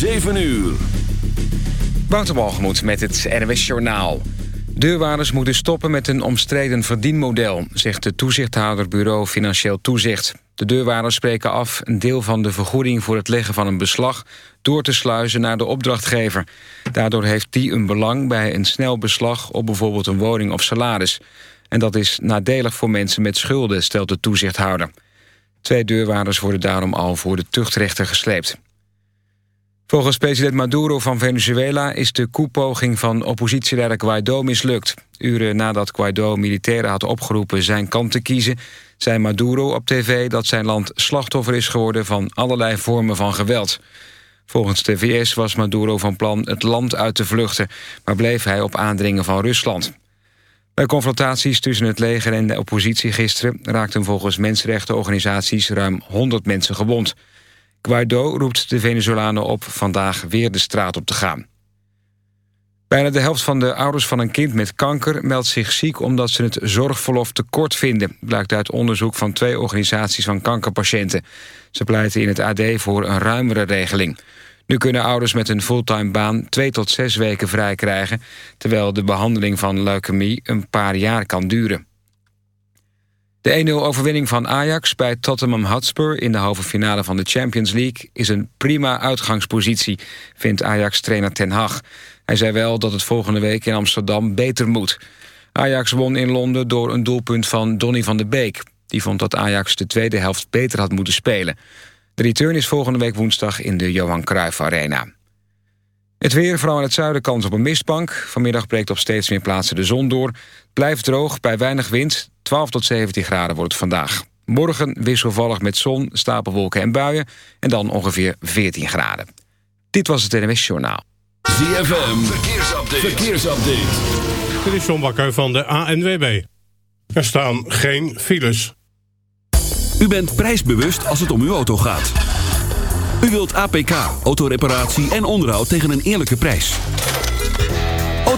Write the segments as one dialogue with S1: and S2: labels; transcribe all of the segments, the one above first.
S1: 7 uur.
S2: Wouter met het NWS Journaal. Deurwaarders moeten stoppen met een omstreden verdienmodel... zegt de toezichthouder Bureau Financieel Toezicht. De deurwaarders spreken af een deel van de vergoeding... voor het leggen van een beslag door te sluizen naar de opdrachtgever. Daardoor heeft die een belang bij een snel beslag... op bijvoorbeeld een woning of salaris. En dat is nadelig voor mensen met schulden, stelt de toezichthouder. Twee deurwaarders worden daarom al voor de tuchtrechter gesleept. Volgens president Maduro van Venezuela is de koepoging van oppositieleider Guaido mislukt. Uren nadat Guaido militairen had opgeroepen zijn kant te kiezen... zei Maduro op tv dat zijn land slachtoffer is geworden van allerlei vormen van geweld. Volgens de VS was Maduro van plan het land uit te vluchten... maar bleef hij op aandringen van Rusland. Bij confrontaties tussen het leger en de oppositie gisteren... raakten volgens mensenrechtenorganisaties ruim 100 mensen gewond... Guaido roept de Venezolanen op vandaag weer de straat op te gaan. Bijna de helft van de ouders van een kind met kanker meldt zich ziek omdat ze het zorgverlof tekort vinden, blijkt uit onderzoek van twee organisaties van kankerpatiënten. Ze pleiten in het AD voor een ruimere regeling. Nu kunnen ouders met een fulltime baan twee tot zes weken vrij krijgen, terwijl de behandeling van leukemie een paar jaar kan duren. De 1-0 overwinning van Ajax bij Tottenham Hotspur... in de halve finale van de Champions League... is een prima uitgangspositie, vindt Ajax-trainer Ten Hag. Hij zei wel dat het volgende week in Amsterdam beter moet. Ajax won in Londen door een doelpunt van Donny van de Beek. Die vond dat Ajax de tweede helft beter had moeten spelen. De return is volgende week woensdag in de Johan Cruijff Arena. Het weer, vooral in het zuiden, kans op een mistbank. Vanmiddag breekt op steeds meer plaatsen de zon door. Blijft droog, bij weinig wind. 12 tot 17 graden wordt het vandaag. Morgen wisselvallig met zon, stapelwolken en buien. En dan ongeveer 14 graden. Dit was het NMS Journaal.
S1: ZFM, verkeersupdate. verkeersupdate.
S3: Dit is John Bakker van de ANWB. Er staan geen files.
S1: U bent prijsbewust als het om uw auto gaat. U wilt APK, autoreparatie en onderhoud tegen een eerlijke prijs.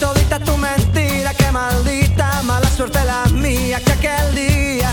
S4: todita tu mentira, que maldita, mala suerte la mía, que aquel día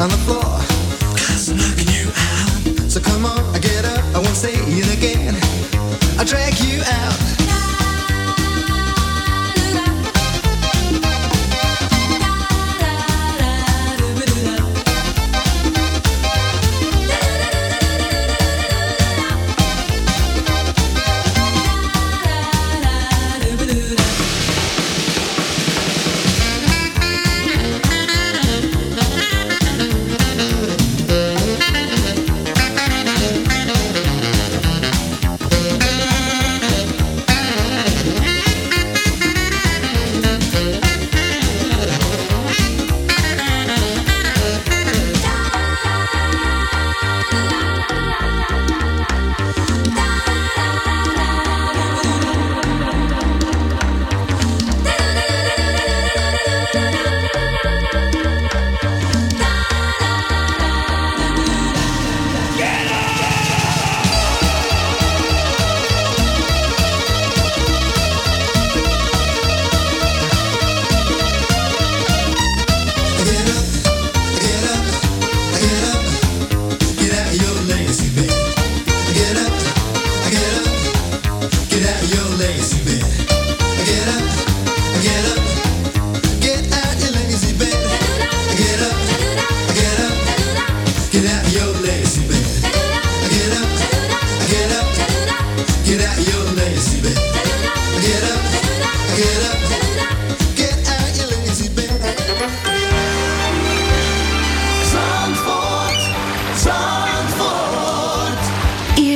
S5: and the
S6: floor.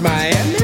S7: Miami.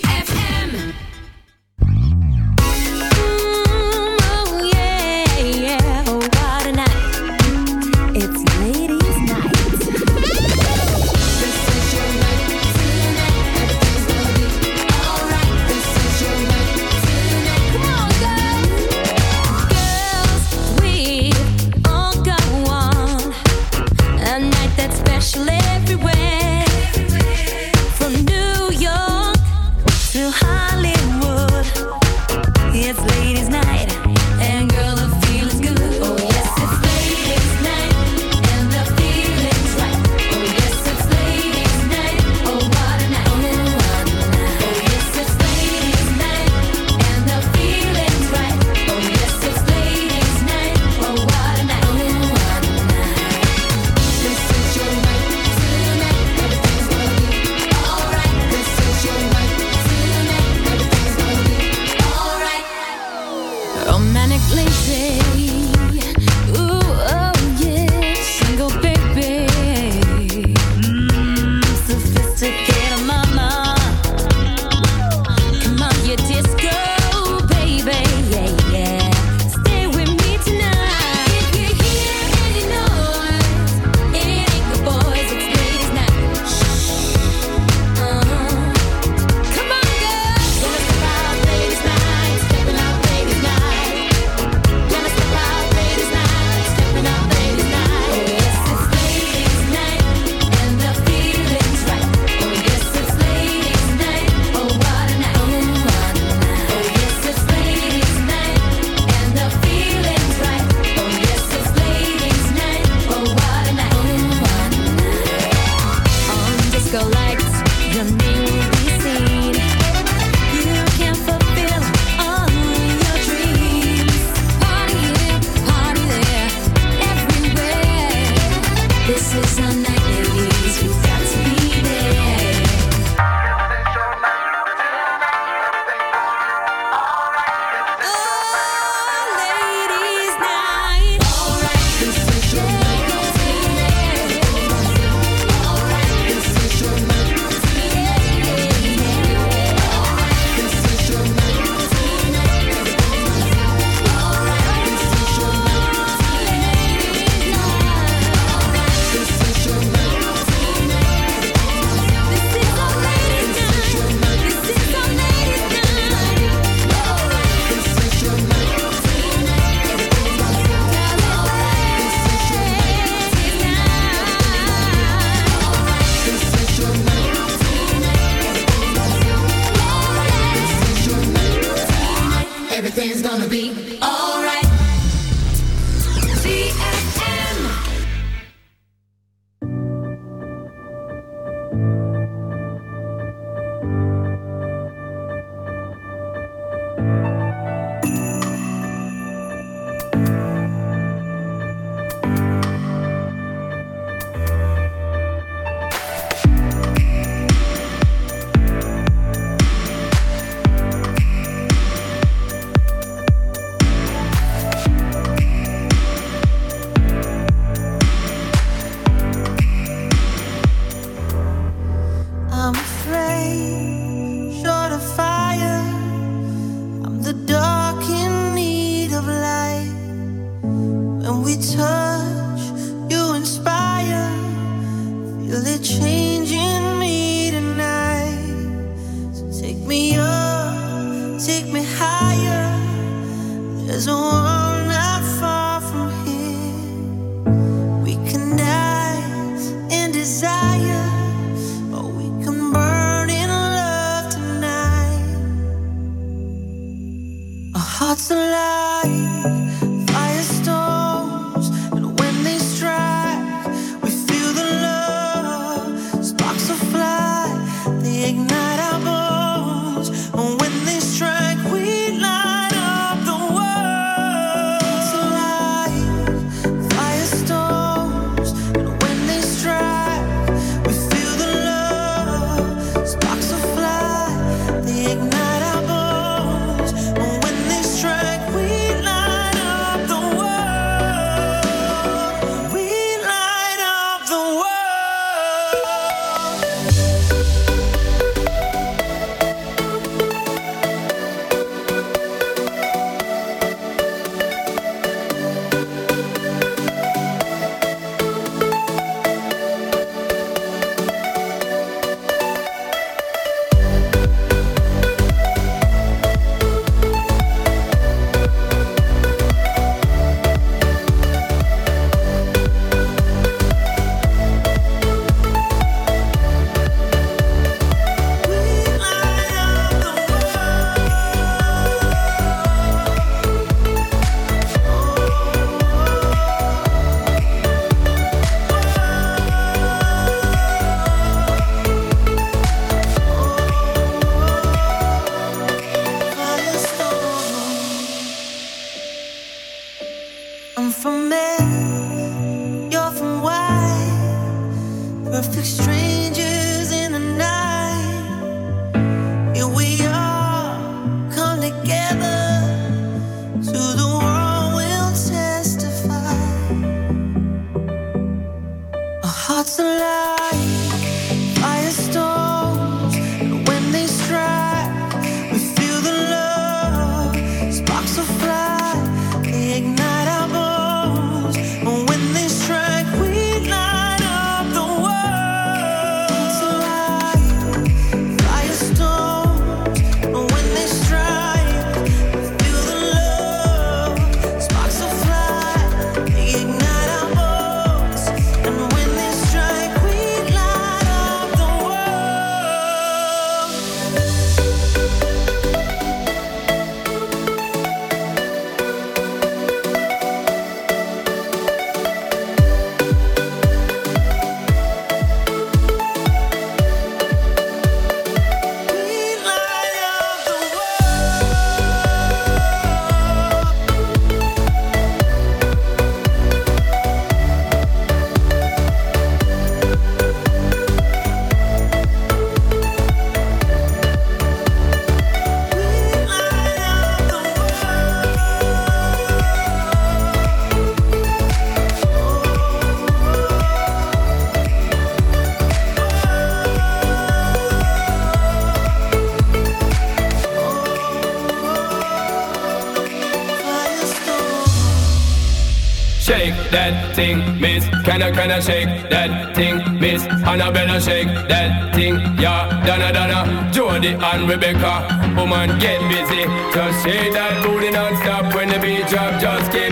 S8: miss. Can shake that thing, miss? Annabella, shake that thing, yeah. Donna, Donna, Jody and Rebecca. Woman, get busy. Just shake that booty non-stop when the beat drop. Just keep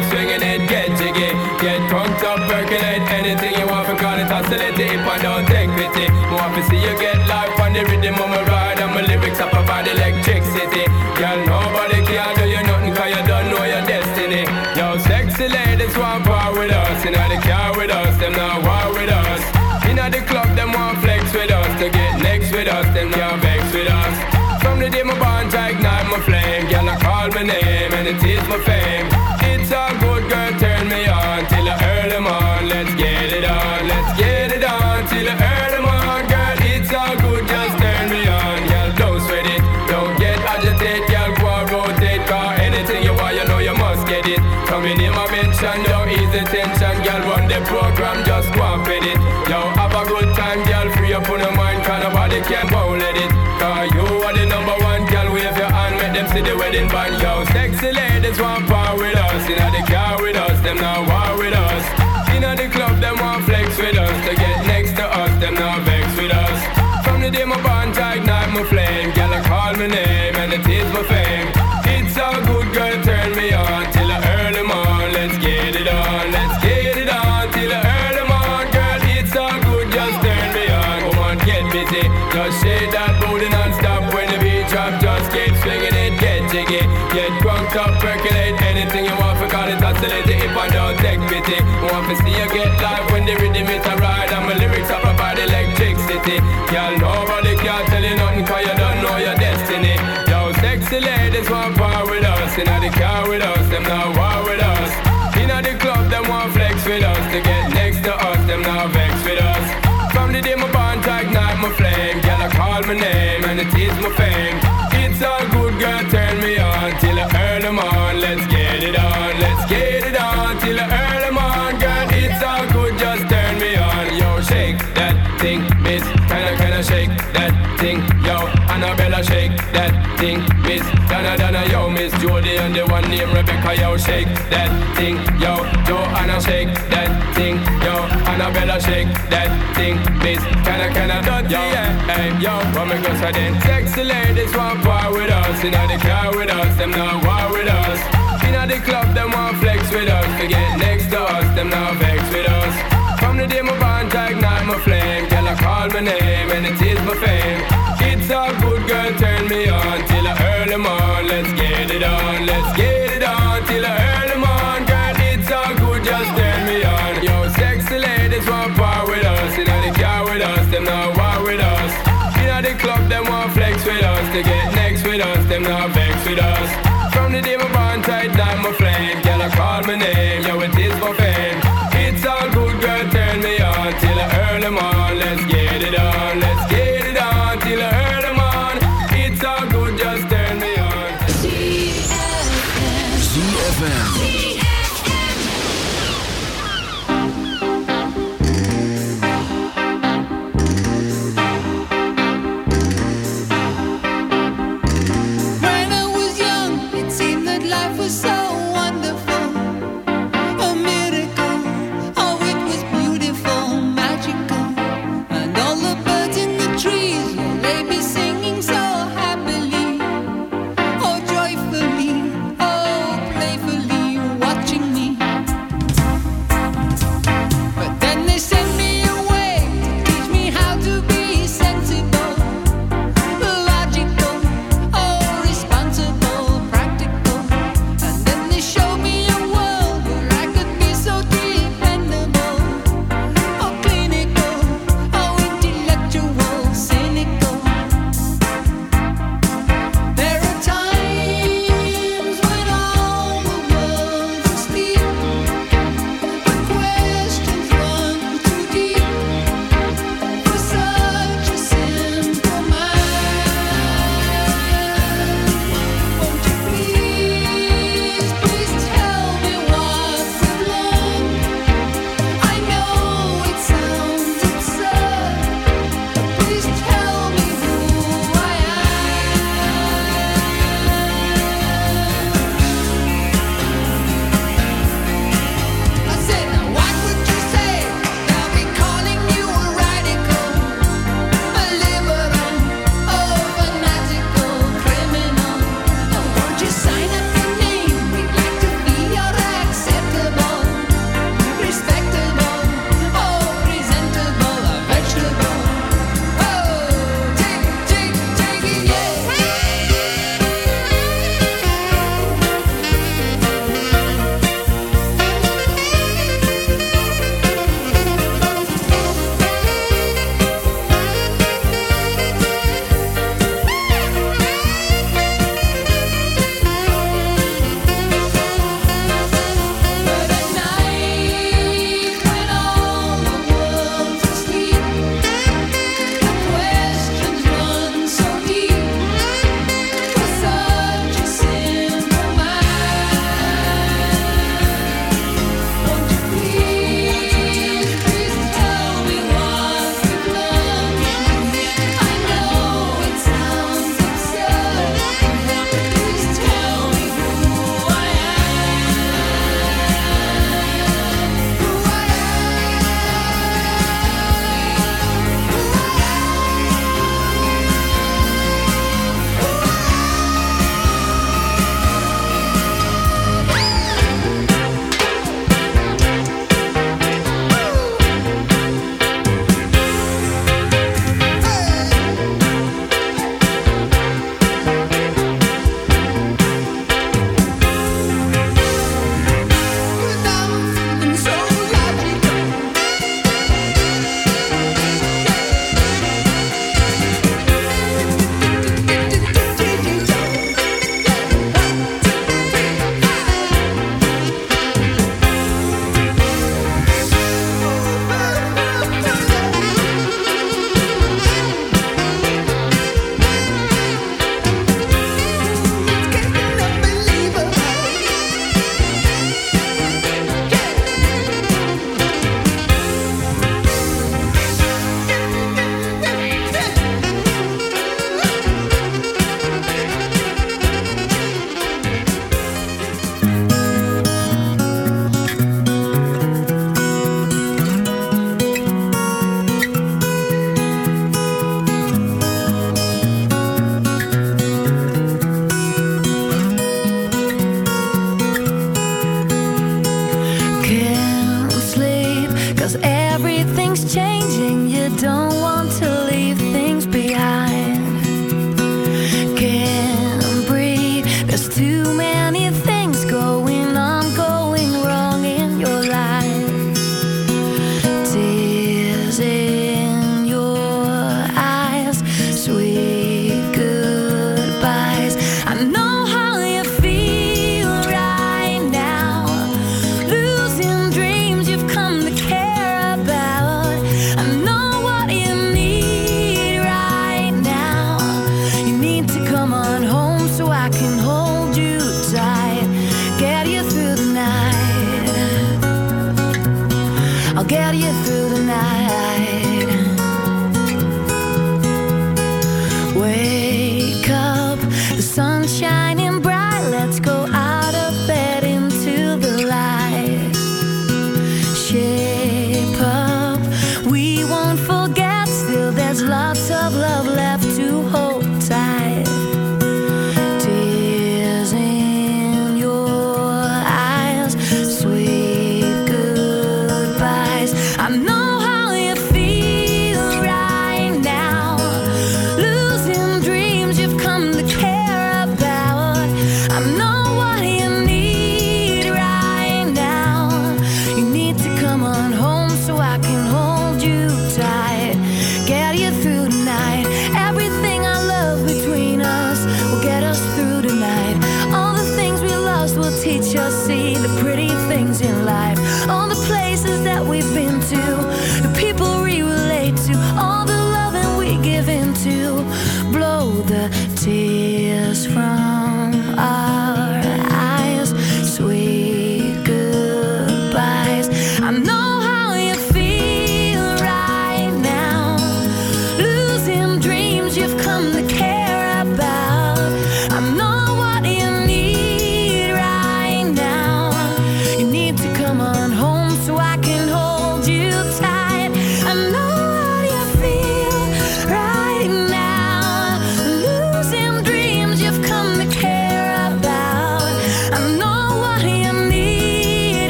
S8: my flame. Girl, I call my name and it is my fame. It's a good girl, turn me on wedding band. Yo, sexy ladies want power with us, know the car with us, them not war with us. Know the club, them want flex with us, to get next to us, them not vex with us. From the day my bond, I ignite my flame, girl, I call my name, and it is my fame. It's a good girl, turn Want see you get live when the rhythm is a ride, and my lyrics up about electricity. Girl, nobody can tell you nothing, cause you don't know your destiny. Yo, sexy ladies want power with us, in the car with us, them not war with us. In the club, them want flex with us, to get next to us, them not vex with us. From the day my bond, ignite my flame, I call my name, and it is my fame. Miss Jody, and the one named Rebecca, yo, shake that thing, yo, Joanna, shake that thing, yo, Annabella, shake that thing, miss, kinda, kinda, dirty, yeah, hey, yo, me go say then? Sexy ladies want power with us, you know the car with us, them not war with us. You know the club, them want flex with us, to get next to us, them not vex with us. The day my bond, ignite my flame, girl, I call my name, and it is my fame. It's all good, girl, turn me on, till I earn them on, let's get it on, let's get it on, till I earn them on, girl, it's all good, just turn me on. Yo, sexy ladies want power with us, you know the car with us, them not war with us. You know the club, them want flex with us, to get next with us, them not vex with us. From the day my bond tight my flame, girl, I call my name,